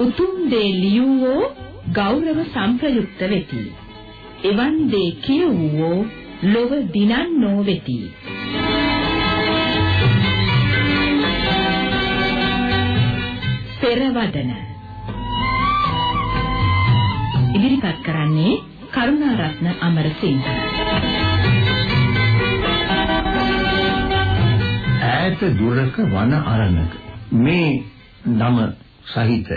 උතුම් දේ ලියවෝ ගෞරව සම්ප්‍රයුක්ත වෙති. එවන් දේ කියවෝ ලොව දිනන්නෝ වෙති. පෙරවදන ඉදිරිපත් කරන්නේ කරුණාරත්න අමරසිංහ ඈත දුරක වන අරණක මේ නම සහිත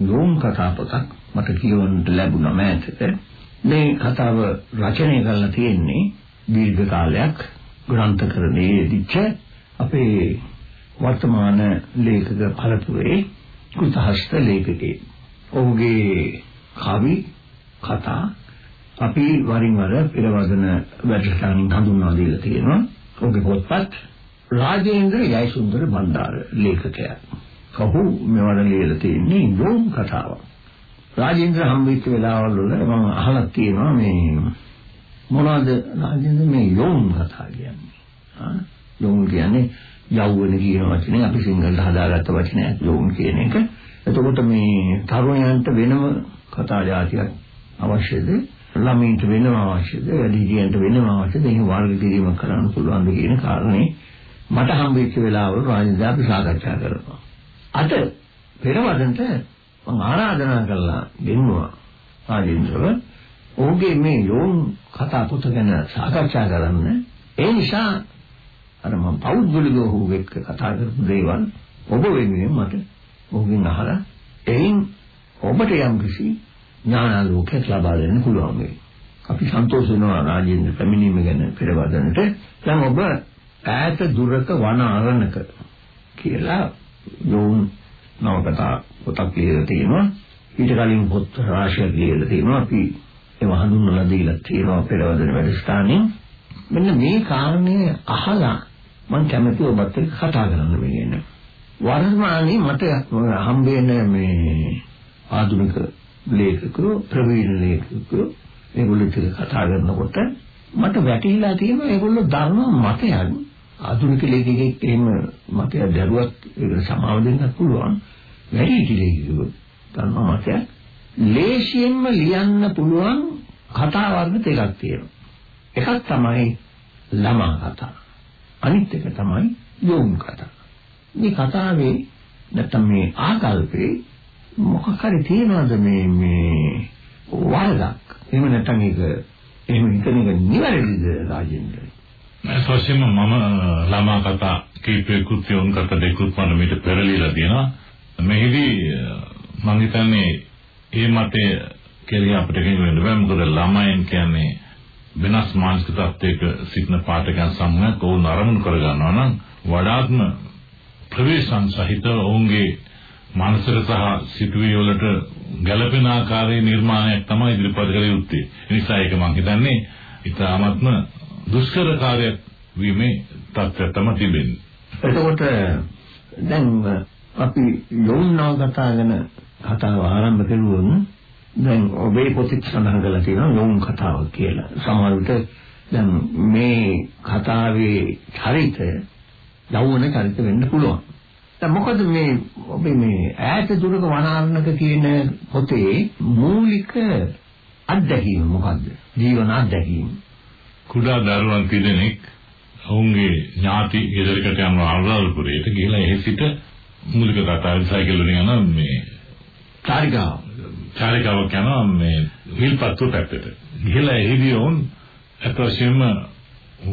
යෝම් කතා පොතක් මට කියවන්නට ලැබුණා මෑතක. මේ කතාව රචනය කරලා තියෙන්නේ දීර්ඝ කාලයක් ග්‍රන්ථකරණයේ යෙදිච්ච අපේ වර්තමාන ලේඛක පළතුරේ කුතහස්ත ලේඛකේ. ඔහුගේ කවි කතා අපි වරින් වර පෙරවදන වැඩසටහනින් හඳුන්වා දීලා තියෙනවා. ඔහුගේ පොත්පත් රාජේන්ද්‍ර යයිසුන්දර බණ්ඩාර ලේඛකයා. කහු මෙවර ලියලා තියෙන්නේ යෝම් කතාවක් රාජේන්ද්‍ර හම්බෙච්ච වෙලාවල් වල මම අහලා තියෙනවා මේ මොනවද රාජේන්ද්‍ර මේ යෝම් කතා කියන්නේ ආ යෝම් කියන්නේ යෞවන කියන වචනේ අපි සිංහලට හදාගත්ත වචනයක් යෝම් කියන එක. එතකොට මේ තරුණයන්ට වෙනම කතා જાතියක් අවශ්‍යද? ළමයින්ට වෙනම අවශ්‍යද? වැඩිහිටියන්ට වෙනම අවශ්‍යද? එහෙනම් වර්ග කිරීම කරන්න පුළුවන් ද කියන කාරණේ මට හම්බෙච්ච වෙලාවල රාජේන්ද්‍ර අපි සාකච්ඡා කරනවා. අද පෙරවදනට මම ආරාධනා කළා ගෙන්නුවා රාජේන්ද්‍රව ඔහුගේ මේ යෝම් කතා පොත ගැන සාකච්ඡා කරන්න. ඒ නිසා අර මම පෞද්ගලිකව ඔහු එක්ක කතා කරපු දේවල් ඔබ වෙනුවෙන් මට ඔහුගෙන් අහලා එයින් ඔබට යම් කිසි ඥානාලෝකයක් ලබා දෙන්න පුළුවන් වෙයි. අපි සන්තෝෂ වෙනවා රාජේන්ද්‍ර පැමිණීම ගැන පෙරවදනට. දැන් ඔබ ඈත දුරක වන අරණක කියලා යෝන් නවකතා පොතක් ලියලා තියෙනවා. ඊට කලින් පොත් රාශියක් ලියලා තියෙනවා. අපි ඒව හඳුන්වලා දීලා තියෙනවා පෙරවදන වැඩසටහනින්. මෙන්න මේ කාරණය අහලා මම කැමති ඔබත් එක්ක කතා කරන්න වෙන්නේ. වර්තමානයේ මට හම්බෙන මේ ආධුනික ලේඛකයෝ ප්‍රවීණ ලේඛකයෝ ඒගොල්ලෝ එක්ක කතා කරනකොට මට වැටහිලා තියෙනවා ඒගොල්ලෝ දන්න මතයක් ආධුනික ලේඛකෙක් එහෙම මතයක් දරුවක් ඒකට සමාව දෙන්නත් පුළුවන් වැඩි ලේඛකයෝ දන්න මතයක් ලේසියෙන්ම ලියන්න පුළුවන් කතා වර්ග දෙකක් තියෙනවා එකක් තමයි ළමා කතා අනිත් එක තමයි යෝම් කතා. මේ කතාවේ නැත්තම් මේ ආකල්පේ මොකක් හරි තියනවාද මේ මේ වරදක්. එහෙම නැත්නම් ඒක එහෙම හිතන එක නිවැරදිද රාජේන්ද්‍ර? සෝෂිම මම ළමා කතා කීපයකුත් යෝම් කතා දෙකකුත් මම මේක පෙරලිලා තියෙනවා. මෙහිදී මම හිතන්නේ ඒ මතේ කෙලිය අපිට කියන්න බෑ මොකද ළමයන් කියන්නේ වෙනස් මානසික තත්ත්වයක සිටින පාඨකයන් සමග ඔවුන් අරමුණු කර ගන්නවා නම් වඩාත්ම ප්‍රවේශම් සහිත ඔවුන්ගේ මානසික සහ සිතුවිලි වලට ගැළපෙන ආකාරයේ නිර්මාණයක් තමයි ඉදිරිපත් කළ යුත්තේ. ඒ නිසා ඒක මම හිතන්නේ ඉතාමත්ම දුෂ්කර කාර්යයක් වීමේ තත්ත්වයක් තමයි තිබෙන්නේ. එතකොට දැන් අපි යෝන්නාව කතා ගැන කතාව ආරම්භ කරුවොත් දැන් ඔබේ පොතේ සඳහන් කරලා තියෙනවා යෝන් කතාව කියලා. සමහර විට දැන් මේ කතාවේ චරිතය යෞවන චරිත වෙන්න පුළුවන්. දැන් මොකද මේ ඔබේ මේ ඈත දුරක වනාරණක කියන පොතේ මූලික අත්දැකීම මොකද්ද? ජීවන අත්දැකීම. කුඩා දරුවන් තිදෙනෙක් ඔවුන්ගේ ඥාති ගෙදරකට යන අනුරාධපුරයට ගිහිලා එහි සිට මූලික කතාවේ සයිකල් වලින් යන මේ චාරිකාව චාරිකාවක් යනවා මේ හිල්පත්තු පැත්තට. ගිහලා එහිදී වුන් අතවශ්‍යම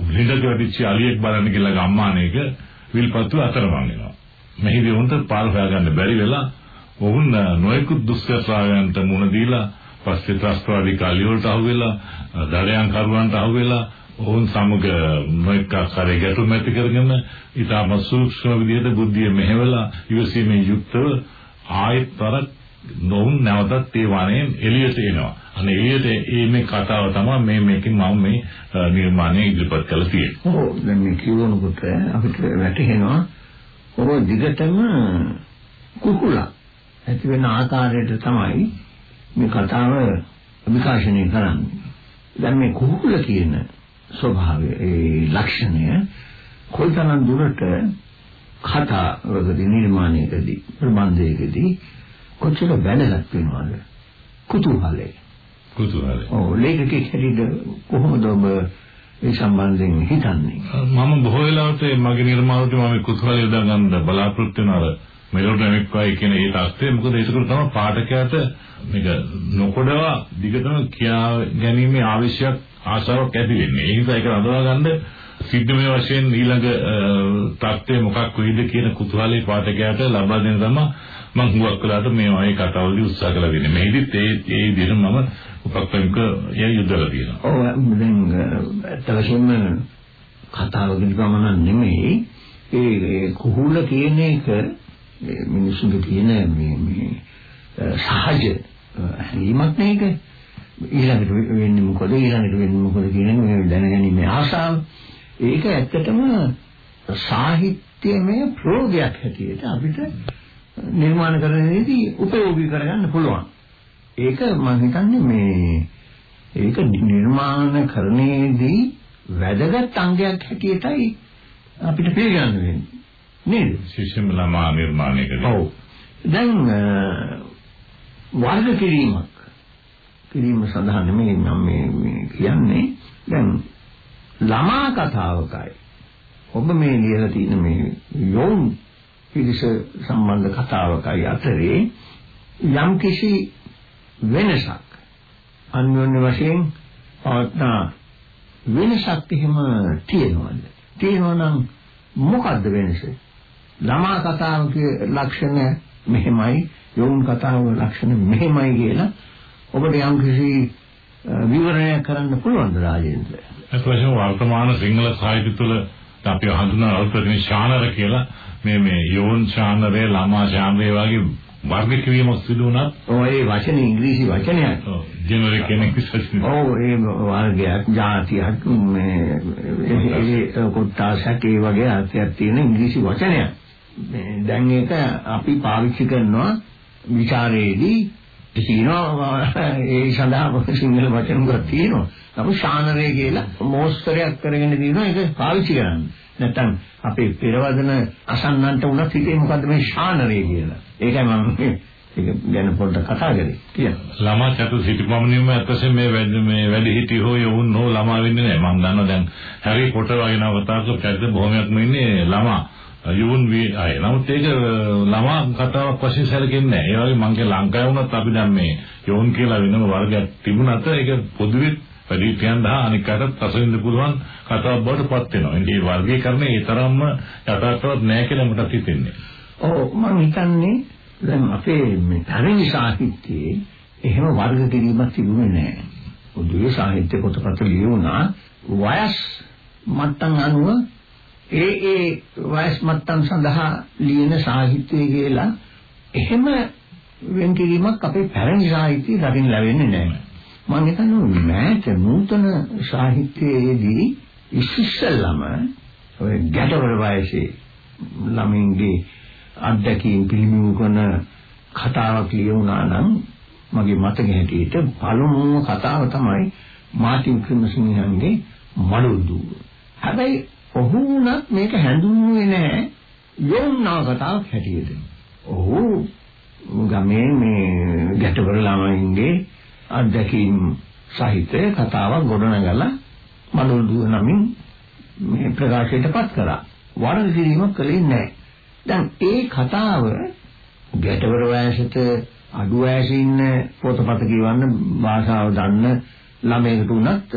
ලිඳක වැඩිච්ච අලියෙක් බලන්න කියලා ගම්මානයක විල්පත්තු අතරමං වෙනවා. මෙහිදී වුන්ට පාර හොයාගන්න බැරි වෙලා වුන් නොයෙකුත් දුෂ්කරතාවයන්ට මුහුණ දීලා පස්සේ ත්‍රස්තවාදී කාලිය වලට අහුවෙලා දඩයන් කරුවන්ට අහුවෙලා ඔවුන් සමග නොඑක ආකාරයේ ගැටුම් ඇති කරගෙන ඊටම සූක්ෂම විදිහට බුද්ධිය මෙහෙवला ඉවසීමේ යුක්තව ආයෙත් වරක් නොවුන් නැවතත් ඒ වනයෙන් එළියට එනවා. අනේ එළියට මේ කතාව තමයි මේ මේකෙන් මම මේ නිර්මාණය ඉදිරිපත් කළා තියෙන්නේ. ඔව් දැන් මේ කියවනකොට අපිට වැටහෙනවා ඔබ දිගටම කුකුලා ඇති වෙන ආකාරයට තමයි මේ කතාව විකාශනය කරන්නේ. දැන් මේ කුකුල කියන ස්වභාවය ඒ ලක්ෂණය කොයිතරම් දුරට කතා වලදී නිර්මාණයකදී ප්‍රබන්ධයකදී කොච්චර වැදගත් වෙනවද? කුතුහලය. කුතුහලය. ඔව් ලේඛකෙක් හැටියට කොහොමද ඔබ ඒ සම්බන්ධයෙන් හිතන්නේ? මම බොහෝ වෙලාවට මගේ නිර්මාණයට මම කුතුහලය යොදා ගන්න බලාපොරොත්තු වෙනවා මෙලොඩ්‍රොමික් වයි කියන ඒ தත්ත්වය මොකද ඒක තමයි පාඨකයාට මේක නොකොඩවා දිගටම කියා ගැනීමේ අවශ්‍යයක් ආශාවක් ඇති වෙන්නේ. ඒ නිසා ඒක රඳවා ගන්න සිද්ධමය වශයෙන් ඊළඟ தත්ත්වය මොකක් වෙයිද කියන කුතුහලයේ පාඨකයාට ලබා දෙන තමයි මම හුඟක් වෙලාට මේ වගේ කතාවලදී උත්සාහ කළා දෙන්නේ. මේදිත් ඒ ඒ විදිහට මම උපක්‍රමික ය යොදලා තියෙනවා. ඔව් දැන් ඇත්තටම කතාවකින් ගමන නෙමෙයි ඒ කුහුල කියන එක මිනිසුන්ගේ තියෙන මේ මේ සහජ හැඟීමක් නේද? ඊළඟට වෙන්නේ මොකද ඊළඟට වෙන්නේ මොකද කියන මේ දැනගැනීමේ ආසාව ඒක ඇත්තටම සාහිත්‍යමය ප්‍රෝගයක් හැටියට අපිට නිර්මාණ කරන්නේදී උපයෝගී කරගන්න පුළුවන්. ඒක මම හිතන්නේ මේ ඒක නිර්මාණ කරන්නේදී වැදගත් අංගයක් හැටියටයි අපිට පිළිගන්න වෙන්නේ. නේද? ශිෂ්‍යම ළමා නිර්මාණය කරේ. ඔව්. දැන් වර්ග කිරීමක් කිරීම සඳහා නෙමෙයි මම මේ කියන්නේ දැන් ළමා කතාවකයි ඔබ මේ ලියලා තියෙන මේ යෝන් පිරිස සම්බන්ධ කතාවකයි අතරේ යම් කිසි වෙනසක් අන්‍යෝන්‍ය වශයෙන් පවත්නා වෙනසක් එහෙම තියෙනවද තියෙනවා නම් මොකද්ද වෙනස ළමා කතාවකේ ලක්ෂණ මෙහෙමයි යෝන් කතාවේ ලක්ෂණ මෙහෙමයි කියලා ඔබට යම් කිසි විවරණයක් කරන්න පුළුවන්ද රාජේන්ද්‍ර ඒක වශයෙන් වර්තමාන සිංහල සාහිත්‍ය තුළ අපි හඳුනන අල්පදින ශානර කියලා මේ මේ යෝන් ශානරේ ළමා ශානරේ වගේ වර්ග කිරීමක් සිදු වුණත් ඔය ඒ වචනේ ඉංග්‍රීසි වචනයක්. ඔව් ජෙනරික් කෙනෙක් විශ්වාසයි. ඔව් ඒ වර්ගයක් જાතියක් මේ ඒ කොටසක් ඒ වගේ අර්ථයක් තියෙන ඉංග්‍රීසි වචනයක්. දැන් ඒක අපි පාවිච්චි කරනවා විචාරයේදී තියෙනවා ඒ සඳහා සිංහල වචන ගොඩක් තියෙනවා. නමුත් ශානරය කියලා මෝස්තරයක් කරගෙන දිනනවා ඒක පාවිච්චි කරන්නේ. නැත්තම් අපේ පෙරවදන අසන්නන්ට උනත් හිතේ මොකද්ද මේ ශානරය කියලා. ඒකයි මම ඒක ගැන පොඩ්ඩක් කතා කරේ. කියන්න. ළමා චතු සිටිපමණින්ම අතසේ මේ වැඩ මේ වැඩි හිටි හෝ යවුන් හෝ ළමා වෙන්නේ නැහැ. මම දන්නවා දැන් හැරි පොටර් වගේ නවතාවක චරිත බොහොමයක්ම ඉන්නේ ළමා. යුන් වී අය. නමුත් ඒක ළමා කතාවක් වශයෙන් සැලකෙන්නේ නැහැ. ඒ වගේ මං කිය ලංකාවේ වුණත් අපි දැන් මේ යෝන් කියලා වෙනම වර්ගයක් තිබුණාට ඒක පොදුවේ වැඩිහිටියන් දහ අනික් අයට රසවින්ද පුළුවන් කතාවක් බවට පත් වෙනවා. මේ වර්ගීකරණය ඒ තරම්ම යථාර්ථවත් නැහැ කියලා මට හිතෙන්නේ. ඔව් මම හිතන්නේ දැන් අපේ මේ පැරණි සාහිත්‍යයේ එහෙම වර්ග කිරීමක් තිබුණේ නැහැ. පොදුවේ සාහිත්‍ය පොතපත ලියුණා වයස් මට්ටම් අනුව ඒ ඒ වයස් මට්ටම් සඳහා ලියන සාහිත්‍යය කියලා එහෙම වෙන් කිරීමක් අපේ පැරණි සාහිත්‍යයේ දකින්න ලැබෙන්නේ නැහැ. මම හිතන්නේ මෑත නූතන සාහිත්‍යයේදී ඉස්සෙල්ලම ඔය ගැටවල වයසේ ළමින්ගේ අත්දැකීම් පිළිබිඹු කරන කතාවක් ලියුණා නම් මගේ මතක හැටියට පළමුම කතාව තමයි මාටින් ක්‍රිමසිංහන්ගේ මඩුදුව. හැබැයි ඔහු උනත් මේක හැඳුන්වුවේ නැහැ යෝන්නා කතාවක් හැටියට. ඔහු ගමේ මේ ගැටවල ළමයින්ගේ අත්දැකීම් සහිත කතාවක් ගොඩනගලා මඩුල් දුව නමින් මේ ප්‍රකාශයටපත් කරා. වර්ණ කිරීමක් කළේ නැහැ. දැන් ඒ කතාව ගැටවර වයසට අඩු වයසේ ඉන්න පොතපත කියවන්න භාෂාව දන්න ළමයෙකුට උනත්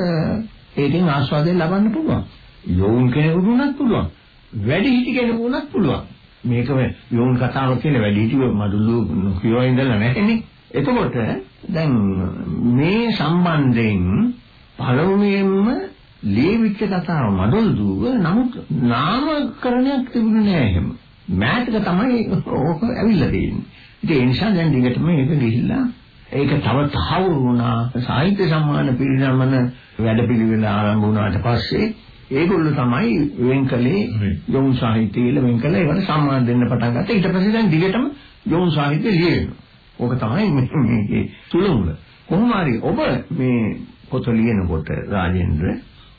ඒකෙන් ආස්වාදයෙන් ලබන්න පුළුවන්. යෝන් කෙනෙකුට උනත් පුළුවන්. වැඩි හිටි කෙනෙකුට උනත් පුළුවන්. මේක යෝන් කතාවක් කියලා වැඩි හිටි මඩුල්ලු කියවා ඉඳලා නැහැනේ. එතකොට දැන් මේ සම්බන්ධයෙන් පළමුවෙන්ම ලේවිච්ච කතාව මඩොල් දුව නමුත් නාමකරණයක් තිබුණේ නෑ එහෙම. මෑතක තමයි ඕක ඇවිල්ලා තියෙන්නේ. ඉතින් ඒ නිසා දැන් දිගටම මේක ගිහිල්ලා ඒක තව තහවුරු වුණා සාහිත්‍ය සම්මාන පිරිනමන වැඩපිළිවෙල ආරම්භ වුණාට පස්සේ ඒගොල්ලෝ තමයි වෙන්කලේ යොමු සාහිත්‍යයල වෙන්කලේ ඒවට සම්මාන දෙන්න පටන් ගත්තා. ඊට පස්සේ දැන් දිගටම යොමු සාහිත්‍ය ලියවෙනවා. ඕක තමයි මේකේ තුලුම. කොහොම හරි ඔබ මේ පොත ලියනකොට රාජේන්ද්‍ර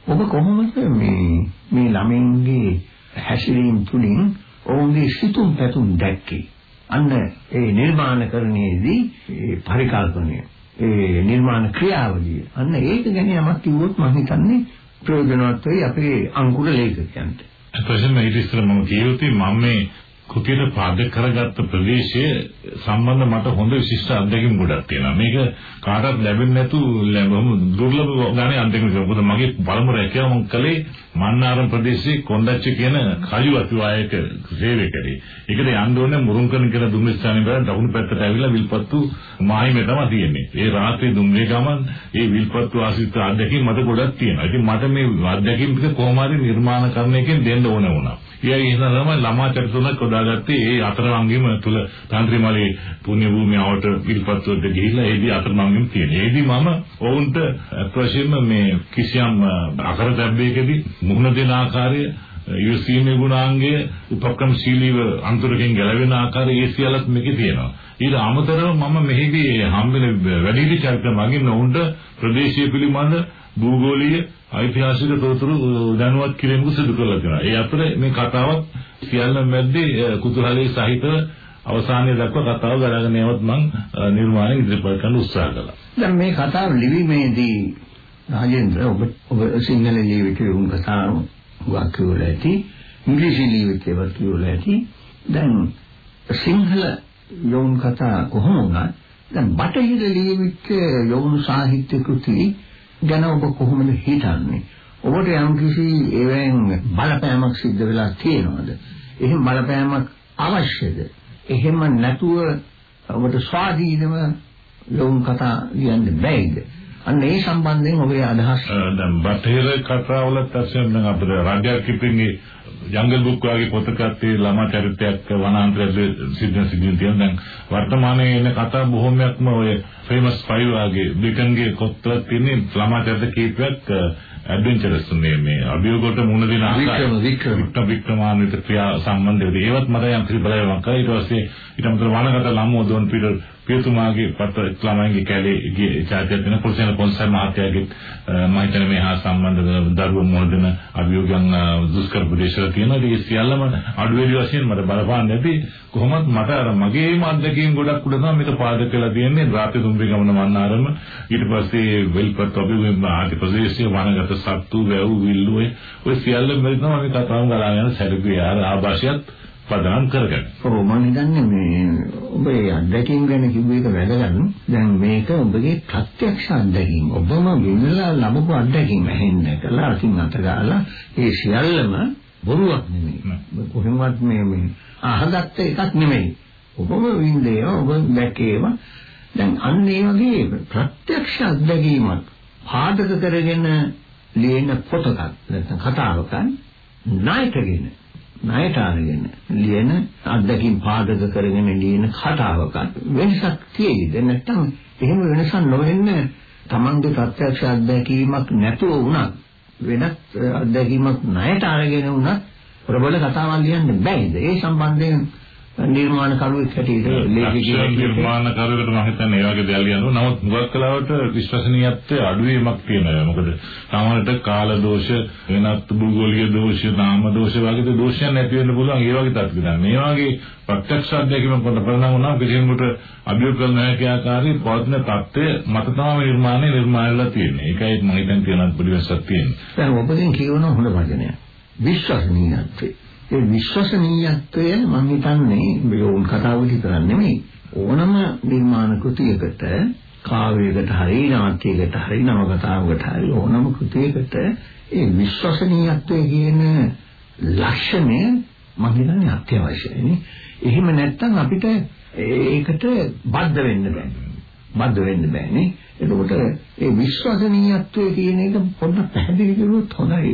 ඔබ කොහොමද මේ මේ ළමින්ගේ හැසිරීම තුලින් ඔවුන්ගේ සිතුම් පැතුම් දැක්කේ? අන්න ඒ නිර්මාණකරණයේදී ඒ පරිකල්පනය ඒ නිර්මාණ ක්‍රියාවලිය අන්න ඒක ගැන යමක් කිව්වොත් මම හිතන්නේ ප්‍රයෝජනවත් වෙයි අපේ අංකුර ලේඛකයන්ට. එතකොට මේ ඉතින් මම කියුවේ මම මේ කුටියට පාදක කරගත්ත ප්‍රදේශය සම්බන්ධ මට හොඳ විශිෂ්ට අත්දැකීම් ගොඩක් තියෙනවා. මේක කාටවත් ලැබෙන්නේ නැතු දුර්ලභ ගානේ අත්දැකීම්. මොකද මගේ පළමු රැකියාව මම කළේ මන්නාරම් ප්‍රදේශයේ කොණ්ඩච්ච කියන කයු අතිවායක සේවකරේ. ඒකට යන්න ඕනේ මුරුන්කන කියලා දුම්රිස්ථානේ බල දකුණු පැත්තට ඇවිල්ලා විල්පත්තු මාහිමේ තමයි තියෙන්නේ. ඒ රාත්‍රියේ දුම්රිය ගමන් ඒ විල්පත්තු ආසිත අත්දැකීම් මට ගොඩක් තියෙනවා. ඉතින් මට මේ අත්දැකීම් ටික කොහොම හරි නිර්මාණකරණයකින් දෙන්න ඕන වුණා. ඊයේ ඉන්න තමයි ළමා චරිතුණක් හොදාගත්තේ ඒ අතරමංගෙම තුල තන්ත්‍රීමලේ පුණ්‍ය භූමියට විල්පත්තුවට ගිහිල්ලා ඒදී අතරමංගෙම තියෙන. ඒදී මම ඔවුන්ට අත්වශයෙන්ම මේ කිසියම් අකරදැබ්බයකදී මුහුණ දෙන ආකාරය යොසීමේ ගුණාංගය උපක්‍රමශීලීව අන්තරකින් ගැලවෙන ආකාරය ඒ සියල්ලත් මේකේ තියෙනවා. ඊට අමතරව මම මෙහිදී හම්බෙන වැඩිහිටි චරිත මගින් ඔවුන්ට ප්‍රදේශීය පිළිබඳ භූගෝලීය ඓතිහාසික තොරතුරු දැනුවත් කිරීමක සිදු කරලා තියෙනවා. ඒ අතර මේ කතාවත් සියල්ල මැද්දේ කුතුහලයේ සහිත අවසානයේ දක්වා කතාව ගලාගෙන යවත් මම නිර්මාණය ඉදිරිපත් කරන්න උත්සාහ කළා. දැන් මේ කතාව ලිවීමේදී රාජේන්ද්‍ර ඔබ ඔබ සිංහල ලියවිතේ උන් කතාව වාක්‍යවල ඇති ඉංග්‍රීසි ලියවිතේ කියවල ඇති දැන් සිංහල යොවුන් කතා කොහොම වුණත් දැන් බටහිර ලියවිච්ච යොවුන් සාහිත්‍ය කෘති ගැන ඔබ කොහොමද හිතන්නේ? ඔබට යම්කිසි එවෙන් බලපෑමක් සිද්ධ වෙලා තියෙනවද? එහෙම බලපෑමක් අවශ්‍යද? එහෙම නැතුව ඔබට ස්වාධීනව ලෝම් කතා ලියන්න බැයිද? අන්න ඒ සම්බන්ධයෙන් ඔබේ අදහස්. දැන් බටහිර කතාවල තත්ත්වයෙන් දැන් අපිට රාජ්‍ය කිපින්ගේ ජංගල් බුක් වගේ පොතකත් ඒ ළමා චරිතයක් වනාන්තරයේ සිද්ධ සිද්ධ තියෙන දැන් වර්තමානයේ එන කතා බොහොමයක්ම ඔය ෆේමස් 5 වගේ බ්‍රිටන්ගේ පොත්වල තියෙන ළමා චරිත කීපයක් ඇඩ්වෙන්චරස් මේ මේ අභියෝගයට මුහුණ දෙන ආකාරය. වික්‍රම වික්‍රම. වික්‍රමාන්විත ක්‍රියා සම්බන්ධව ඒවත් මට යම් කිසි බලයක් කරා ඊට පස්සේ ඊට අමතරව වනගත ලම්මෝදෝන් පීටර් පියතුමාගේ පත්‍ර ළමයින්ගේ කැලේ ගිය චාරිත්‍රාක් වෙන කුල්සේන පොන්සර් මහත්තයාගේ මම හිතන්නේ මේ හා සම්බන්ධ දරුවෝ මොනදෙන අභියෝගයන් දුෂ්කර ප්‍රදේශවල තියෙනවා ඒ සියල්ලම අඩු වැඩි වශයෙන් මට බලපාන්න නැති කොහොමත් මට අර මගේම අත්දැකීම් ගොඩක් උඩ තමයි මේක පාදක වෙලා තියෙන්නේ. රාත්‍රී දුම්බේ ගමන මන්නාරම ඊට පස්සේ වෙල්පත් අපි ආදි ප්‍රදේශයේ වනගත සත්තු වැව් විල්ලු ඔය සියල්ල මෙතන මේ කතාව ගලාගෙන සැලකුවේ. ආර පදනම් කරගන්න. ඔව් මම හිතන්නේ මේ ඔබේ අත්දැකීම් ගැන කිව්ව එක වැදගත්. දැන් මේක ඔබගේ ප්‍රත්‍යක්ෂ අත්දැකීම්. ඔබම විඳලා ලැබපු අත්දැකීම් ඇහෙන්න කළා අතින් අත ගාලා ඒ සියල්ලම බොරුවක් නෙමෙයි. කොහෙන්වත් මේ මේ අහගත්ත එකක් නෙමෙයි. ඔබම විඳේ ඔබ දැකේම දැන් අන්න ඒ වගේ ප්‍රත්‍යක්ෂ අත්දැකීමක් පාදක කරගෙන ලියන පොතක් නැත්නම් කතාවක ණයටගෙන ණයට අරගෙන ලියන අත්දැකීම් පාදක කරගෙන ලියන කතාවක වෙනසක් තියෙයිද? නැත්නම් එහෙම වෙනසක් නොවෙන්න තමන්ගේ ප්‍රත්‍යක්ෂ අත්දැකීමක් නැතුව වුණත් වෙනත් අත්දැකීමක් ණයට අරගෙන වුණත් ප්‍රබල කතාවක් ලියන්න බැයිද? ඒ සම්බන්ධයෙන් නිර්මාණ කරුවෙක් හැටියට ලේඛකයෙක් නිර්මාණ කරුවෙකුට මම හිතන්නේ ඒ වගේ දේවල් ලියනවා. නමුත් මුගක් කලාවට විශ්වසනීයත්වයේ අඩුවීමක් තියෙනවා. මොකද සාමාන්‍යයෙන් කාල දෝෂ වෙනත් භූගෝලීය දෝෂ, නාම දෝෂ වගේ දෝෂයන් නැති වෙන්න පුළුවන්. ඒ වගේ තත්ත්ව ගන්න. මේ වගේ ප්‍රත්‍යක්ෂ කොට ප්‍රණාම වුණා කිසියෙකුට අභියෝග කරන හැකි ආකාරයේ පවතින தත්ත්වය මත තමයි නිර්මාණය නිර්මාණයලා තියෙන්නේ. ඒකයි මම හිතන්නේ තියෙන පොඩි වෙනසක් තියෙන්නේ. දැන් ඔබගෙන් කියවන හොඳ වචනයක්. විශ්වසනීයත්වය. ඒ විශ්වසනීයත්වය මම හිතන්නේ යෝන් කතාව විතරක් නෙමෙයි ඕනම නිර්මාණ කෘතියකට කාව්‍යයකට හරි නාට්‍යයකට හරි නවකතාවකට හරි ඕනම කෘතියකට ඒ විශ්වසනීයත්වය කියන ලක්ෂණය මම හිතන්නේ අත්‍යවශ්‍යයි එහෙම නැත්නම් අපිට ඒකට බද්ධ වෙන්න බෑ. බද්ධ වෙන්න බෑනේ. එතකොට ඒ විශ්වසනීයත්වය කියන එක පොඩ්ඩක් පැහැදිලි කරුවොත් හොඳයි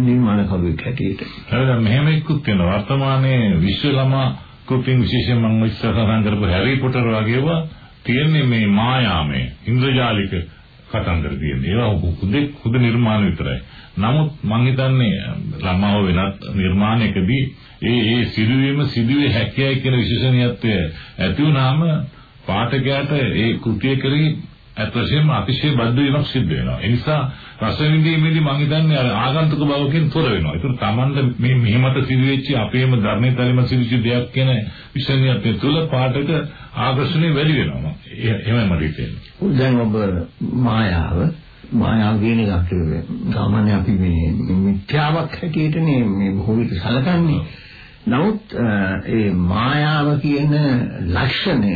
නිර්මාණ කරුවෙක් හැටියට. හරිද මෙහෙම ඉක්කුත් වෙනවා. වර්තමානයේ විශ්ව ළමා කෘතින් විශේෂයෙන් මම ඉස්සරහන් කරපු හැරි පොටර් වගේවා තියෙන්නේ මේ මායාමය ඉන්ද්‍රජාලික කතන්දර තියෙන්නේ. ඒවා හුදෙක් හුද නිර්මාණ විතරයි. නමුත් මම හිතන්නේ ළමාව වෙනත් නිර්මාණයකදී ඒ ඒ සිදුවීම සිදුවේ හැකියයි කියන විශේෂණීයත්වය ඇති වුනහම පාඨකයාට ඒ කෘතිය කෙරෙහි ඇත්ත වශයෙන්ම අතිශය බද්ධ වීමක් සිද්ධ වෙනවා. ඒ නිසා රස විඳීමේදී මම හිතන්නේ අර ආගන්තුක බවකින් තොර වෙනවා. ඒතර Tamanda මේ මෙහෙමත සිදුවෙච්ච අපේම ධර්මයේ සිදුවෙච්ච දෙයක් කියන විශ්වනියත් තුළ පාඨක ආකර්ෂණය වැඩි වෙනවා. එහෙමයි මට හිතෙන්නේ. දැන් ඔබ මායාව මායාව කියන එක අපේ සාමාන්‍ය අපි මේ මිත්‍යාවක් හැටියටනේ මේ බොහෝ විට සැලකන්නේ. නමුත් ඒ මායාව කියන ලක්ෂණය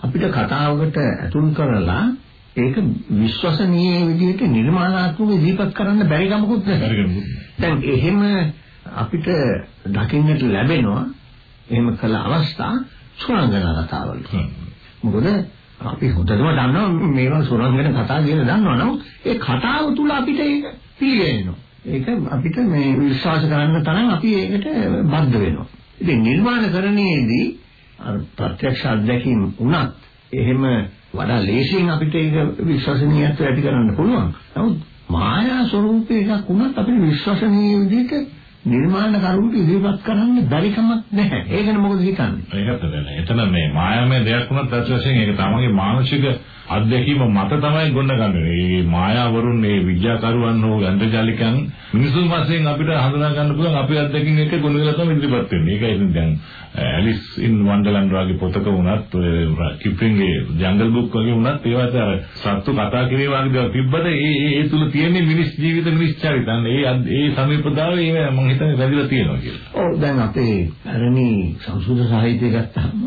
අපිට කතාවකට ඇතුල් කරලා ඒක විශ්වසනීය විදිහට නිර්මාණාත්මකව ඉදිරිපත් කරන්න බැරි කමකුත් නැහැ. දැන් එහෙම අපිට දකින්නට ලැබෙනවා එහෙම කළ අවස්ථා සුරංගනා කතාවල. මොකද අපි හොඳටම දන්නවා මේවා සුරංගන කතා කියලා දන්නවා නමුත් ඒ කතාව තුල අපිට ඒක පිළිගැනෙනවා. ඒක අපිට මේ විශ්වාස කරන්න තරම් අපි ඒකට බද්ධ වෙනවා. ඉතින් නිර්මාණකරණයේදී අර ප්‍රත්‍යක්ෂ අත්දැකීම් වුණත් එහෙම වඩා ලේසියෙන් අපිට ඒක විශ්වසනීයත්වයට ඇති කරන්න පුළුවන්. නමුත් මායා ස්වરૂපේ එකක් වුණත් අපිට විශ්වසනීය විදිහට නිර්මාණ කරුණු ඉදිරිපත් කරන්න බැරි කමක් නැහැ. ඒකන මොකද හිතන්නේ? ඒකත් නෑ. එතන මේ මායාමය දෙයක් වුණත් ඇත්ත වශයෙන් ඒක තමගේ මානසික අත්දැකීම මත තමයි ගොඩනගන්නේ. මේ මායාවරුන් මේ විද්‍යාකරුවන් හෝ යන්ත්‍රජාලිකයන් මිනිසුන් වශයෙන් අපිට හඳුනා ගන්න පුළුවන් අපේ අත්දැකීම් එක ගොඩනගලා තමයි ඉදිරිපත් වෙන්නේ. ඒකයි ඉතින් දැන් ඇලිස් ඉන් වන්ඩර්ලන්ඩ් වගේ පොතක වුණත් කිප්ලින්ගේ ජංගල් බුක් වගේ වුණත් ඒවත් අර සත්තු කතා කිරීම වගේ දේවල් තිබ්බට ඒ ඒ තුල තියෙන මිනිස් ජීවිත මිනිස් චරිතන් ඒ ඒ සමීපතාවය ඒ මම හිතන්නේ වැඩිලා තියෙනවා කියලා. ඔව් දැන් අපේ පැරණි සංස්කෘත සාහිත්‍ය ගත්තාම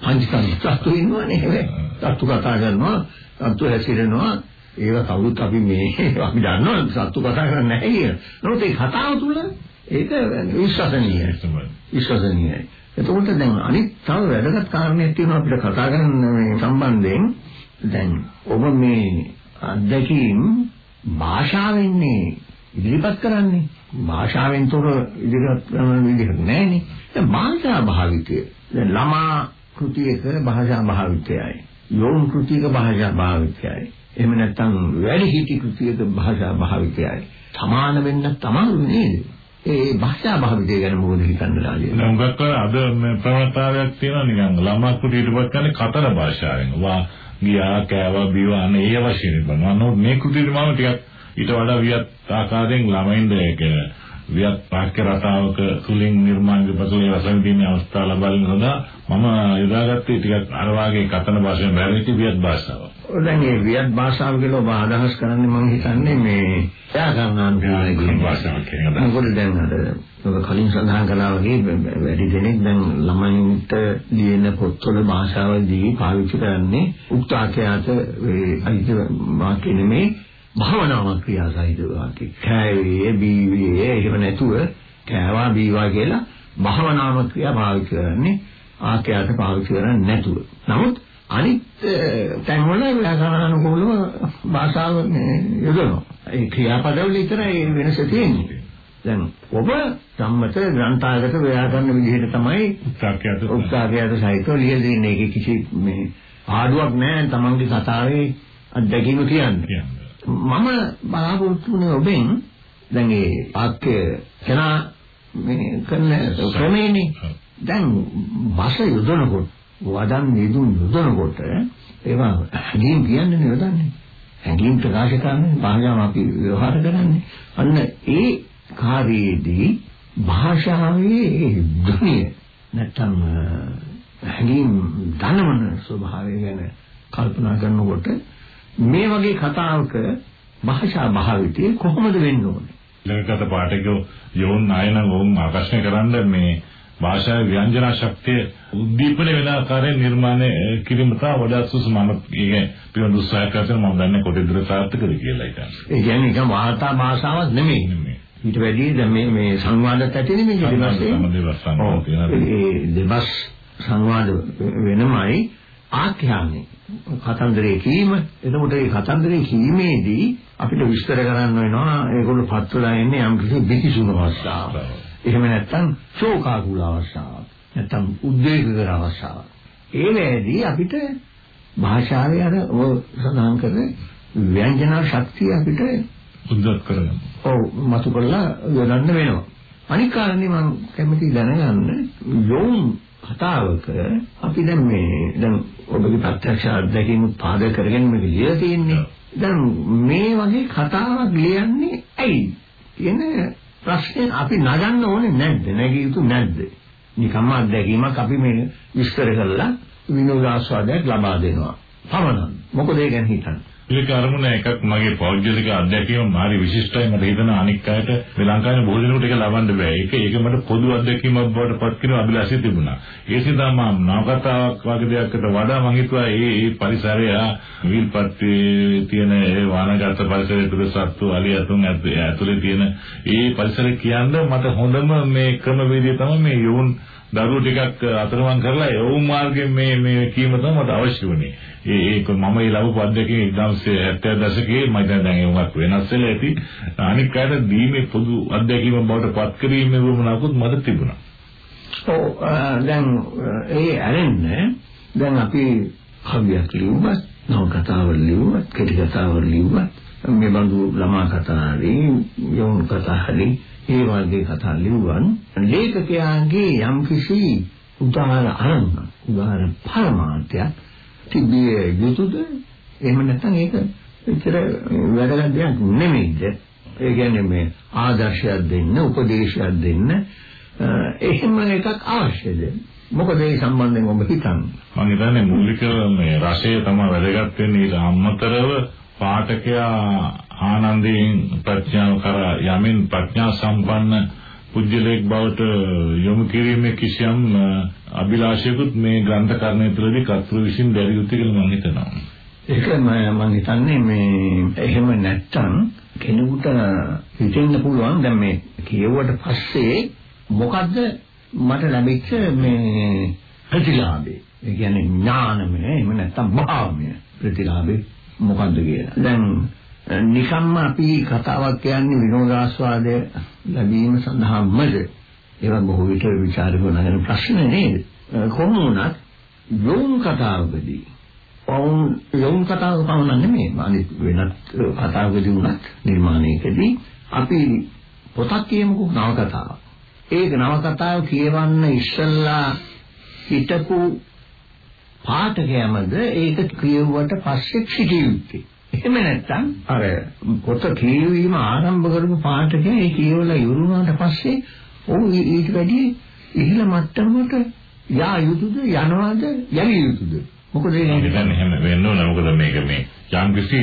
පංචකම් සත්තු ඉන්නවනේ හැබැයි. සත්තු කතා කරනවා, සත්තු හැසිරෙනවා ඒව කවුරුත් අපි මේ අපි දන්නවා සත්තු කතා කරන්නේ නැහැ කියලා. නමුත් ඒ කතාව තුළ ඒක විශ්වසනීයයි. විශ්වසනීයයි. එතකොට දැන් අනිත් තව වැදගත් කාරණයක් තියෙනවා අපිට කතා කරන්න මේ සම්බන්ධයෙන්. දැන් ඔබ මේ අත්දැකීම් භාෂාවෙන් ඉදිරිපත් කරන්නේ. භාෂාවෙන් තොර ඉදිරිපත් කරන විදිහක් නැහැනේ. දැන් භාෂා භාවිතය. දැන් ළමා කෘතියක භාෂා භාවිතයයි. යෝන් කෘතියක භාෂා භාවිතයයි. එහෙම නැත්නම් වැඩිහිටි කෘතියක භාෂා භාවිතයයි. සමාන වෙන්න තමයි නේද? ඒ භාෂා භාවිතය ගැන මොකද හිතන්නේ රාජේ? නමුත් අද මේ ප්‍රවණතාවයක් තියෙනවා නිකන් ළමා කුටියටපත් කරන්නේ කතර භාෂාවෙන්. වා ගියා කෑවා බිවා අනේ ඒ වශයෙන් බලනවා. නමුත් මේ කුටියට මම ටිකක් ඊට වඩා වියත් ආකාරයෙන් ළමයින්ද ඒක වියත් පාක්‍ය රටාවක තුලින් නිර්මාණ පසුලේ වසන්දීමේ අවස්ථාව ලබා ගැනීම සඳහා මම යොදාගත්තේ ටිකක් අර වාගේ කතන භාෂාවෙන් බැරිච්ච වියත් භාෂාව. දැන් මේ වියත් භාෂාව කියලා ඔබ අදහස් කරන්නේ මම හිතන්නේ මේ ව්‍යාකරණ කියන භාෂාවක් කියන එක. මොකද දැන් අර ඔබ කලින් සඳහන් කළා වගේ වැඩි දෙනෙක් දැන් ළමයින්ට ලියන පොත්වල භාෂාවදී පාවිච්චි කරන්නේ උක්තාකයාත ඒ අයිති වාක්‍ය නෙමේ භාවනාවක් ක්‍රියාසහිත වාක්‍ය. කෑවේ බීවේ එහෙම නැතුව කෑවා බීවා කියලා භාවනාවක් ක්‍රියා පාවිච්චි කරන්නේ ආකයාත පාවිච්චි කරන්නේ නැතුව. නමුත් අනිත් තැන්වල ව්‍යාකරණානුකූලව භාෂාව යොදනවා. ඒ ක්‍රියාපදවල විතරයි වෙනස තියෙන්නේ. දැන් ඔබ සම්මත ග්‍රන්ථාගත ව්‍යාකරණ විදිහට තමයි උත්සාහයට උත්සාහයට සහිතව ලියලා දෙන්නේ. ඒකේ කිසි මේ ආඩුවක් නැහැ තමන්ගේ කතාවේ අත්දැකීම කියන්නේ. මම බලාපොරොත්තු වුණේ ඔබෙන්. දැන් ඒ වාක්‍ය කෙනා මේ කරන ක්‍රමේනේ දැන් භාෂ යොදනකොට වදන් නිදුන් යොදනකොට ඒවා හැඟීම් කියන්නේ යොදන්නේ. හැඟීම් ප්‍රකාශ කරන්නේ භාෂාව අපි ව්‍යවහාර කරන්නේ. අන්න ඒ කාර්යයේදී භාෂාවේ ධ්වනිය නැත්තම් හැඟීම් ධනවන ස්වභාවය ගැන කල්පනා කරනකොට මේ වගේ කතාවක භාෂා භාවිතය කොහොමද වෙන්න ඕනේ? ළඟකට පාඨකයෝ යෝන් නායන වොන් ආකර්ෂණය කරන්න මේ භාෂාවේ ව්‍යංජන ශක්තිය උද්දීපන වෙන ආකාරයෙන් නිර්මාණය කිරීම තමයි වඩාත් සුසු මම කියන්නේ පියවර උත්සාහ කරන මම දන්නේ කොටේ දුර සාර්ථකද කියලා ඒක. ඒ කියන්නේ නිකන් වාර්තා භාෂාවක් නෙමෙයි. ඊට වැඩි දැන් මේ මේ සංවාදත් දෙවස්සේ. ඒ දෙවස් සංවාද වෙනමයි ආඛ්‍යානයි. කතන්දරේ කීම එතකොට මේ කතන්දරේ කීමේදී අපිට විස්තර කරන්න වෙනවා ඒගොල්ලෝ පත්වලා එන්නේ යම් කිසි බිහිසුණු අවස්ථාවක්. එහෙම නැත්නම් ශෝකාකුල අවස්ථාවක්. නැත්නම් උද්වේගකර අවස්ථාවක්. ඒ වෙලේදී අපිට භාෂාවේ අර ඔය සඳහන් කරන ව්‍යංජන ශක්තිය අපිට උද්දත් කරගන්න. ඔව් මතු කරලා යොදන්න වෙනවා. අනික් කාරණේ මම කැමති දැනගන්න යෝන් කතාවක අපි දැන් මේ දැන් ඔබගේ ප්‍රත්‍යක්ෂ අත්දැකීම් පාදක කරගෙන මේක ලියලා තියෙන්නේ. දැන් මේ වගේ කතාවක් ලියන්නේ ඇයි? කියන ප්‍රශ්නේ අපි නගන්න ඕනේ නැද්ද? නැගී යුතු නැද්ද? නිකම්ම අත්දැකීමක් අපි මේ විස්තර කරලා විනෝදාස්වාදයක් ලබා දෙනවා. පමණක්. මොකද ඒ ගැන හිතන්නේ? ඒක අරමුණ එකක් මගේ පෞද්ගලික අත්දැකීම මාරි විශිෂ්ටයි මට හිතෙනවා අනික් අයට ශ්‍රී ලංකාවේ බොහෝ දෙනෙකුට ඒක ලබන්න බෑ. ඒක ඒක මට පොදු අත්දැකීමක් බවට පත් කිරීම අභිලාෂය තිබුණා. ඒ නිසා මම නවකතාවක් වගේ දෙයක්කට වඩා මම හිතුවා මේ මේ පරිසරය විල්පත්යේ තියෙන ඒ වානගත පරිසරය තුළ සත්තු අලියතුන් ඇතුලේ තියෙන ඒ පරිසරය කියන්න මට හොඳම මේ ක්‍රමවේදය තමයි මේ යෝන් දරුවෝ ටිකක් අතරමං කරලා යෝන් මාර්ගයෙන් මේ මේ කීම තමයි මට අවශ්‍ය වුණේ. ඒ ඒක මම ඒ ලැබපු අත්දැකීම් 1970 දශකයේ මම දැන් ඒවත් වෙනස් වෙලා ඇති. අනික් අයට දීමේ පොදු අත්දැකීම බවට පත් කිරීමේ වුණාකුත් මට තිබුණා. ඔව් දැන් ඒ ඇරෙන්නේ දැන් අපි කවියක් ලියුවත්, නව කතාවක් ලියුවත්, කෙටි කතාවක් ලියුවත් මේ බඳු ළමා කතා හරි, යෝන් කතා හරි, ඒ වගේ කතා ලියුවන් ලේඛකයාගේ යම්කිසි උදාහරණ අරන් උදාහරණ පරමාර්ථයක් තිබිය යුතුද? එහෙම නැත්නම් ඒක එච්චර වැදගත් දෙයක් නෙමෙයිද? ඒ කියන්නේ මේ ආදර්ශයක් දෙන්න, උපදේශයක් දෙන්න එහෙම එකක් අවශ්‍යද? මොකද ඒ සම්බන්ධයෙන් ඔබ හිතන්නේ? මම හිතන්නේ මූලික මේ රසය තමයි වැදගත් වෙන්නේ ඊට අමතරව පාඨකයා ආනන්දයෙන් ප්‍රඥාව කරා යමින් ප්‍රඥා සම්පන්න පුජ්‍යලෙක් බවට යොමු කිරීමේ කිසියම් අභිලාෂයකුත් මේ ග්‍රන්ථකරණය තුළදී කතෘ විසින් දැරිය යුතුයි කියලා මම හිතනවා. ඒක මම හිතන්නේ මේ එහෙම නැත්තම් කෙනෙකුට හිතෙන්න පුළුවන් දැන් මේ කියවුවට පස්සේ මොකද්ද මට ලැබිච්ච මේ ප්‍රතිලාභේ. ඒ කියන්නේ ඥානමය එහෙම නැත්තම් භාවමය ප්‍රතිලාභේ මොකද්ද කියලා. දැන් නිකම්ම අපි කතාවක් කියන්නේ විනෝදාස්වාදය ලැබීම සඳහාමද ඒවා බොහෝ විට ਵਿਚාරක නගන ප්‍රශ්න නේද? කොහොම වුණත් යෝන් කතාවකදී වුන් යෝන් කතාවක පමණ නෙමෙයි. අනිත් වෙනත් කතාවකදී වුණත් නිර්මාණයකදී අපි පොතක් කියමුකෝ නවකතාවක් ඒක නවකතාව කියවන්න ඉස්සෙල්ලා හිටපු පාඨකයමද ඒක කියවුවට පස්සේ සිටිය යුත්තේ. එහෙම නැත්නම් අර පොත කියවීම ආරම්භ කරපු පාඨකයා ඒ කියවලා ඉවරුනාට පස්සේ ඔව් ඊට වැඩි ඉහළ මට්ටමකට යා යුතුද යනවාද යවිය යුතුද? මොකද ඒක දැන් එහෙම වෙන්න ඕන. මොකද මේක මේ යම්කිසි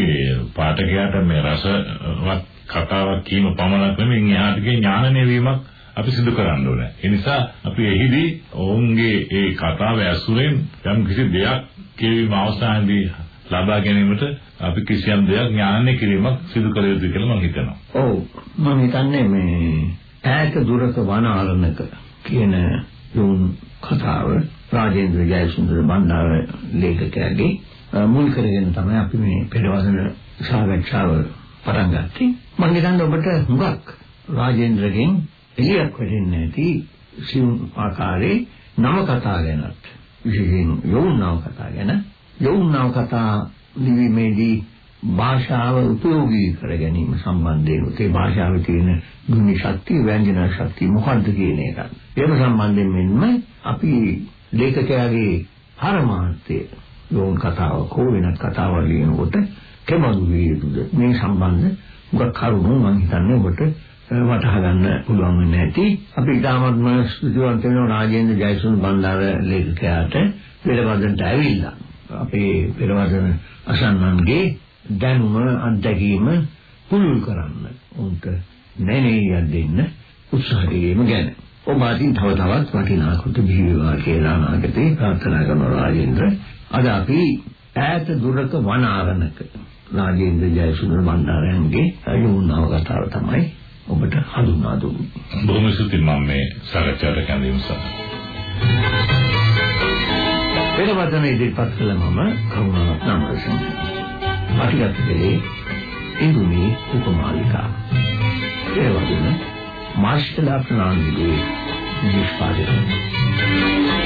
පාඨකයාට මේ රසවත් කතාවක් කීම පමණක් නෙමෙයි. එහාට ගිය ඥාන නෙවීමක් අපි සිදු කරන්න ඕනේ. ඒ නිසා අපි එහිදී ඔවුන්ගේ ඒ කතාව ඇසුරෙන් යම් කිසි දෙයක් කියවීම අවස්ථාවේදී ලබා ගැනීමට අපි කිසියම් දෙයක් ඥානය කිරීමක් සිදු කළ යුතුයි කියලා මම හිතනවා. ඔව් මම හිතන්නේ මේ ඈත දුරක වනාරණක කියන යොන් කතාව රාජේන්ද්‍ර ජයසුන්දර බණ්ඩාර ලේඛකයාගේ මුල් කරගෙන තමයි අපි මේ පෙරවදන සාකච්ඡාව පටන් ගත්තේ. මම හිතන්නේ ඔබට හුඟක් රාජේන්ද්‍රගෙන් එළියක් වෙන්නේ නැති සිව් ආකාරයේ නව කතා ගැනත් විශේෂයෙන් යොන් නව කතා ගැන යොන් නව කතා ලිවීමේදී භාෂාව උපයෝගී කර ගැනීම සම්බන්ධයෙන් ඒ භාෂාවේ තියෙන ගුණ ශක්තිය ව්‍යංජන ශක්තිය මොකක්ද කියන එක. ඒක සම්බන්ධයෙන් මෙන්න අපි ලේඛකයාගේ පරමාර්ථය යෝන් කතාවක් හෝ වෙනත් කතාවක් ලියනකොට කෙබඳු විය යුතුද? මේ සම්බන්ධ මොකක් කරුණු මම හිතන්නේ ඔබට වටහා ගන්න පුළුවන් වෙන්නේ නැති. අපි ඊටාත්ම ස්තුතිවන්ත වෙනවා රාජේන්ද්‍ර ජයසුන් බණ්ඩාර ලේඛකයාට. පෙරවදනට ඇවිල්ලා. අපේ පෙරවදන අසන්නන්ගේ දැනුම අත්දැකීම පුළුල් කරන්න උන්ට නැණේ දෙන්න උත්සාහ කිරීම ගැන ඔබ අදින් තව තවත් වටිනා කොට බිහි වේවා කියලා අනාගතේ ප්‍රාර්ථනා කරන රාජේන්ද්‍ර අද අපි ඈත දුරක වනාරණක රාජේන්ද්‍ර ජයසුන්දර බණ්ඩාරයන්ගේ යෝනාව කතාව තමයි ඔබට හඳුන්වා දුන්නේ. බොහොම ස්තුතියි මම මේ සාකච්ඡාවට කැඳවීම සඳහා. පෙරවදන ඉදිරිපත් කළ මම කරුණාවත් නාමරසිංහ. අටිගත් දෙලේ ඉන්දුනි උපමාලිකා. පෙරවදන මාර්ෂ්ලා ප්‍රනාන්දුගේ නිෂ්පාදනය.